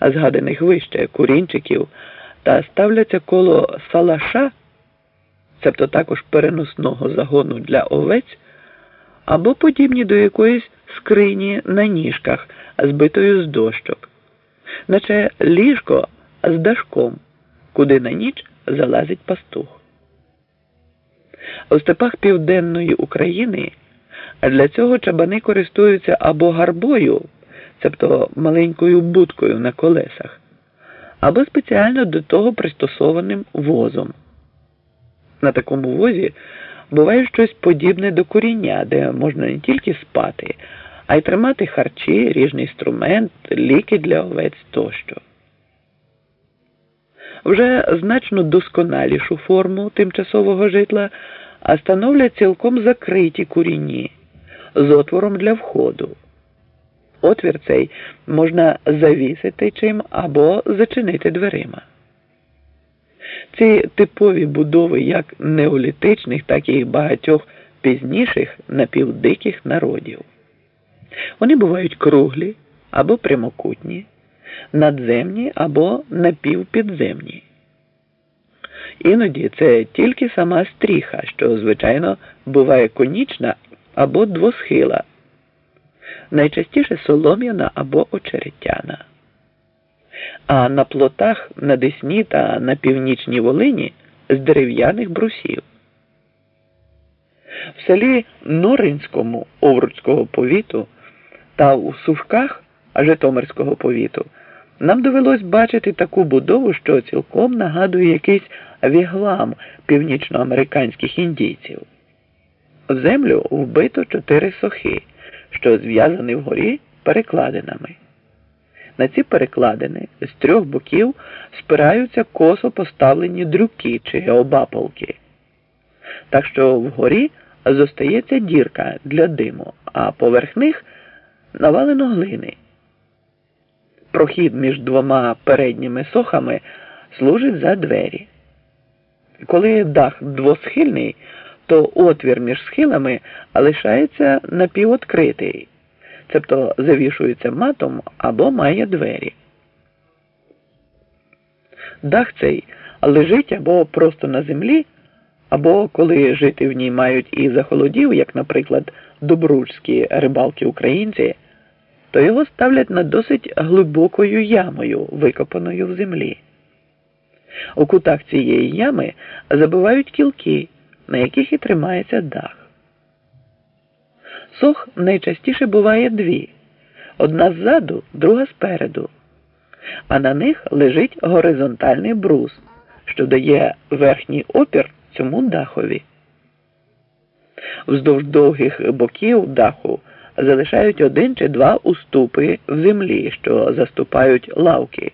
згаданих вище курінчиків, та ставляться коло салаша, цебто також переносного загону для овець, або подібні до якоїсь скрині на ніжках, збитою з дощок, наче ліжко з дашком, куди на ніч залазить пастух. У степах Південної України для цього чабани користуються або гарбою, тобто маленькою будкою на колесах, або спеціально до того пристосованим возом. На такому возі буває щось подібне до коріння, де можна не тільки спати, а й тримати харчі, ріжний інструмент, ліки для овець тощо. Вже значно досконалішу форму тимчасового житла а становлять цілком закриті курінні з отвором для входу. Отвір цей можна завісити чим або зачинити дверима. Ці типові будови як неолітичних, так і багатьох пізніших напівдиких народів. Вони бувають круглі або прямокутні, надземні або напівпідземні. Іноді це тільки сама стріха, що, звичайно, буває конічна або двосхила, найчастіше солом'яна або очеретяна. А на плотах на Десні та на північній Волині з дерев'яних брусів. В селі Норинському Овруцького повіту та у Сувках Житомирського повіту нам довелось бачити таку будову, що цілком нагадує якийсь віглам північноамериканських індійців. В землю вбито чотири сохи, що зв'язані вгорі перекладинами. На ці перекладини з трьох боків спираються косо поставлені дрюки чи обаполки. Так що вгорі зостається дірка для диму, а поверх них навалено глини. Прохід між двома передніми сохами служить за двері. Коли дах двосхильний, то отвір між схилами лишається напівоткритий, тобто завішується матом або має двері. Дах цей лежить або просто на землі, або коли жити в ній мають і захолодів, як, наприклад, добружські рибалки українці, то його ставлять над досить глибокою ямою, викопаною в землі. У кутах цієї ями забивають кілки, на яких і тримається дах. Сох найчастіше буває дві одна ззаду, друга спереду, а на них лежить горизонтальний брус, що дає верхній опір цьому дахові. Вздовж довгих боків даху залишають один чи два уступи в землі, що заступають лавки,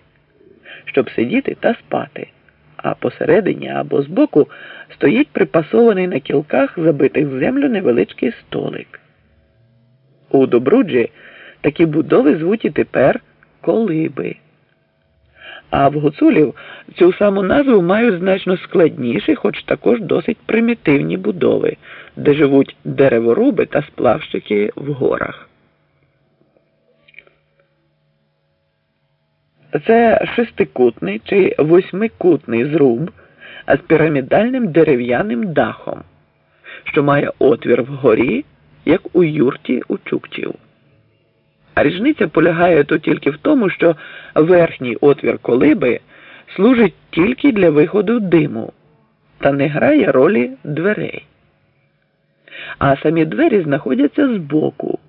щоб сидіти та спати а посередині або збоку стоїть припасований на кілках, забитих в землю невеличкий столик. У Добруджі такі будови звуть тепер колиби. А в гуцулів цю саму назву мають значно складніші, хоч також досить примітивні будови, де живуть дереворуби та сплавщики в горах. Це шестикутний чи восьмикутний зруб з пірамідальним дерев'яним дахом, що має отвір вгорі, як у юрті у чуктів. А різниця полягає то тільки в тому, що верхній отвір колиби служить тільки для виходу диму та не грає ролі дверей. А самі двері знаходяться збоку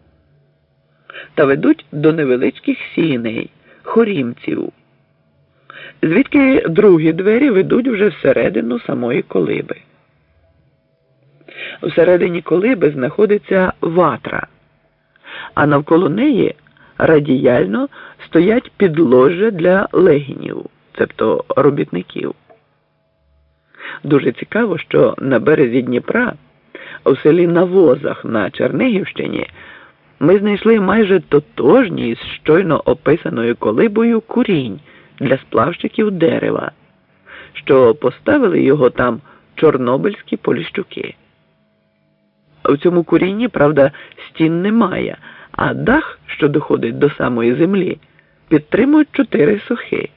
та ведуть до невеличких сіней хорімців, звідки другі двері ведуть вже всередину самої колиби. Всередині колиби знаходиться ватра, а навколо неї радіяльно стоять підложжя для легінів, тобто робітників. Дуже цікаво, що на березі Дніпра, у селі Навозах на Чернигівщині ми знайшли майже тотожні з щойно описаною колибою курінь для сплавщиків дерева, що поставили його там чорнобильські поліщуки. В цьому курінні, правда, стін немає, а дах, що доходить до самої землі, підтримують чотири сухи.